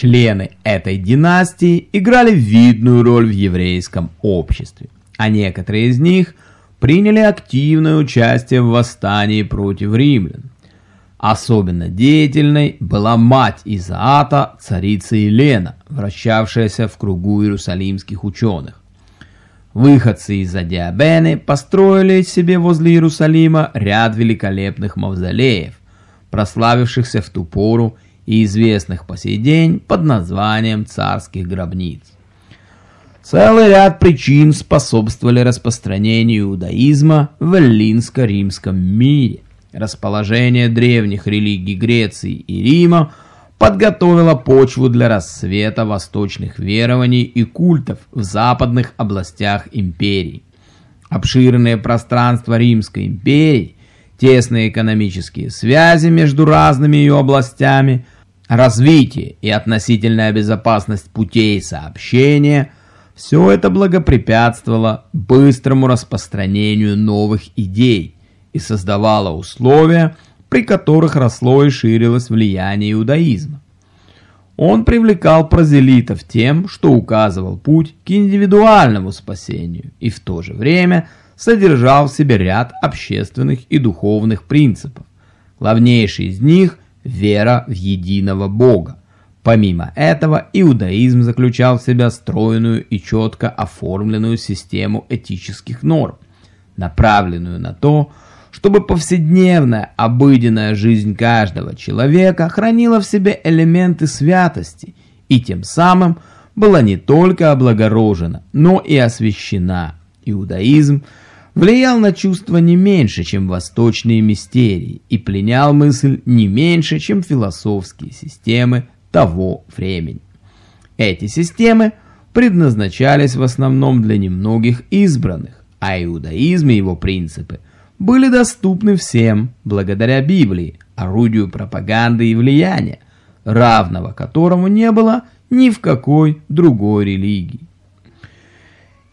Члены этой династии играли видную роль в еврейском обществе, а некоторые из них приняли активное участие в восстании против римлян. Особенно деятельной была мать Изаата, царица Елена, вращавшаяся в кругу иерусалимских ученых. Выходцы из Адиабены построили себе возле Иерусалима ряд великолепных мавзолеев, прославившихся в ту пору и известных по сей день под названием царских гробниц. Целый ряд причин способствовали распространению иудаизма в эллинско-римском мире. Расположение древних религий Греции и Рима подготовило почву для рассвета восточных верований и культов в западных областях империи. Обширные пространства Римской империи, тесные экономические связи между разными ее областями, развитие и относительная безопасность путей сообщения – все это благопрепятствовало быстрому распространению новых идей – и создавала условия, при которых росло и ширилось влияние иудаизма. Он привлекал прозелитов тем, что указывал путь к индивидуальному спасению и в то же время содержал в себе ряд общественных и духовных принципов. Главнейший из них – вера в единого Бога. Помимо этого, иудаизм заключал в себя стройную и четко оформленную систему этических норм, направленную на то, чтобы повседневная, обыденная жизнь каждого человека хранила в себе элементы святости и тем самым была не только облагорожена, но и освящена. Иудаизм влиял на чувства не меньше, чем восточные мистерии, и пленял мысль не меньше, чем философские системы того времени. Эти системы предназначались в основном для немногих избранных, а иудаизм и его принципы – были доступны всем благодаря Библии, орудию пропаганды и влияния, равного которому не было ни в какой другой религии.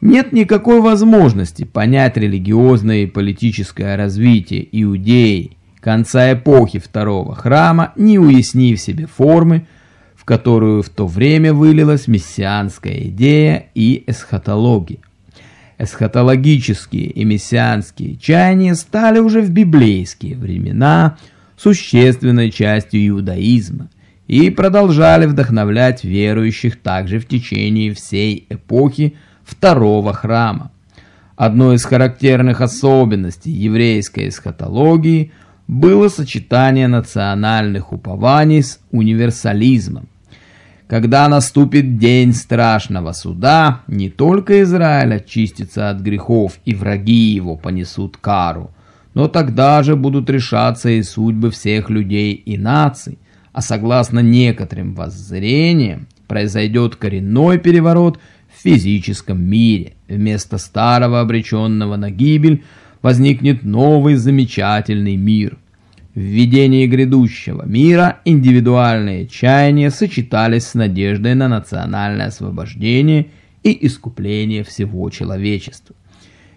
Нет никакой возможности понять религиозное и политическое развитие Иудеи конца эпохи Второго Храма, не уяснив себе формы, в которую в то время вылилась мессианская идея и эсхатология эсхатологические и мессианские чаяния стали уже в библейские времена существенной частью иудаизма и продолжали вдохновлять верующих также в течение всей эпохи второго храма. Одной из характерных особенностей еврейской эсхатологии было сочетание национальных упований с универсализмом. Когда наступит день страшного суда, не только Израиль очистится от грехов и враги его понесут кару, но тогда же будут решаться и судьбы всех людей и наций, а согласно некоторым воззрениям произойдет коренной переворот физическом мире. Вместо старого обреченного на гибель возникнет новый замечательный мир – в видении грядущего мира индивидуальные чаяния сочетались с надеждой на национальное освобождение и искупление всего человечества.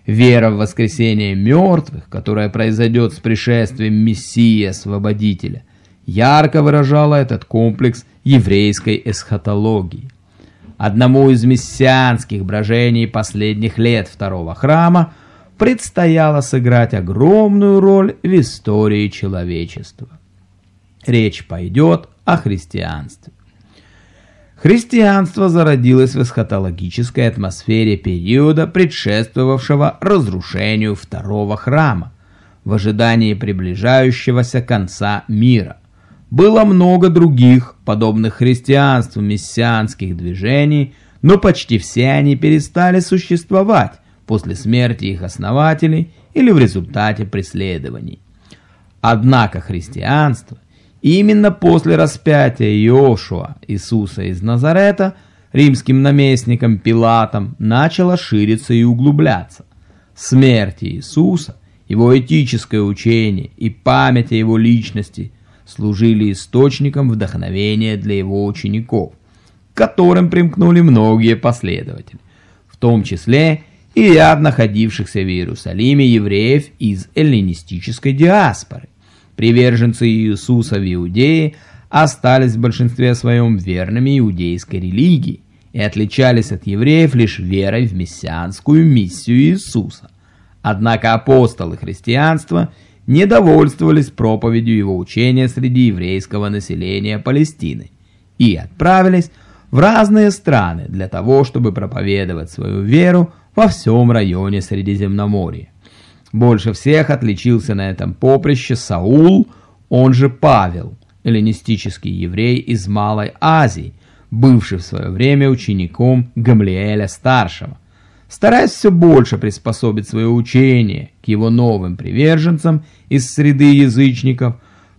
Вера в воскресение мертвых, которая произойдет с пришествием Мессии-освободителя, ярко выражала этот комплекс еврейской эсхатологии. Одному из мессианских брожений последних лет второго храма предстояло сыграть огромную роль в истории человечества. Речь пойдет о христианстве. Христианство зародилось в эсхатологической атмосфере периода, предшествовавшего разрушению второго храма, в ожидании приближающегося конца мира. Было много других, подобных христианству, мессианских движений, но почти все они перестали существовать, после смерти их основателей или в результате преследований. Однако христианство именно после распятия Иошуа Иисуса из Назарета римским наместником Пилатом начало шириться и углубляться. Смерть Иисуса, его этическое учение и память о его личности служили источником вдохновения для его учеников, к которым примкнули многие последователи, в том числе и ряд находившихся в Иерусалиме евреев из эллинистической диаспоры. Приверженцы Иисуса в Иудее остались в большинстве своем верными иудейской религии и отличались от евреев лишь верой в мессианскую миссию Иисуса. Однако апостолы христианства не довольствовались проповедью его учения среди еврейского населения Палестины и отправились в разные страны для того, чтобы проповедовать свою веру во всем районе Средиземноморья. Больше всех отличился на этом поприще Саул, он же Павел, эллинистический еврей из Малой Азии, бывший в свое время учеником Гамлиэля Старшего. Стараясь все больше приспособить свое учение его новым приверженцам из среды язычников,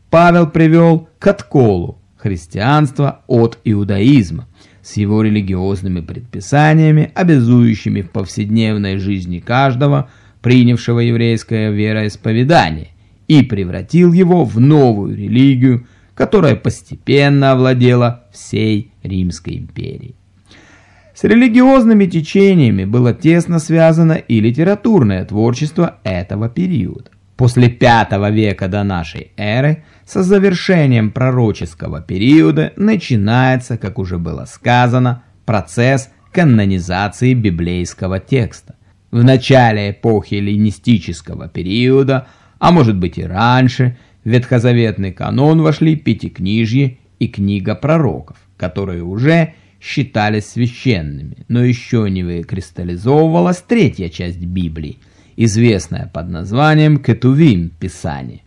Павел привел к отколу христианства от иудаизма с его религиозными предписаниями, обязующими в повседневной жизни каждого, принявшего еврейское вероисповедание, и превратил его в новую религию, которая постепенно овладела всей Римской империей. С религиозными течениями было тесно связано и литературное творчество этого периода. После V века до нашей эры, со завершением пророческого периода, начинается, как уже было сказано, процесс канонизации библейского текста. В начале эпохи эллинистического периода, а может быть и раньше, в ветхозаветный канон вошли Пятикнижье и Книга пророков, которые уже считались священными, но еще не выкристаллизовывалась третья часть Библии, известная под названием Кетувим Писание.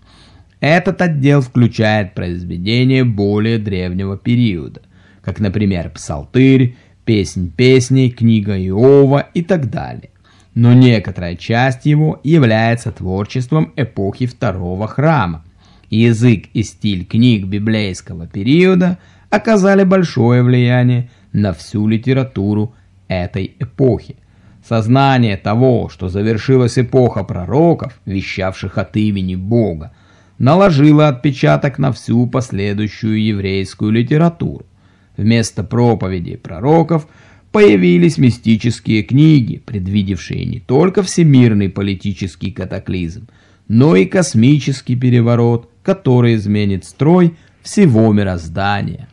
Этот отдел включает произведения более древнего периода, как, например, Псалтырь, Песнь песней, Книга Иова и так далее. Но некоторая часть его является творчеством эпохи Второго Храма. Язык и стиль книг библейского периода оказали большое влияние на всю литературу этой эпохи. Сознание того, что завершилась эпоха пророков, вещавших от имени Бога, наложило отпечаток на всю последующую еврейскую литературу. Вместо проповедей пророков появились мистические книги, предвидевшие не только всемирный политический катаклизм, но и космический переворот, который изменит строй всего мироздания.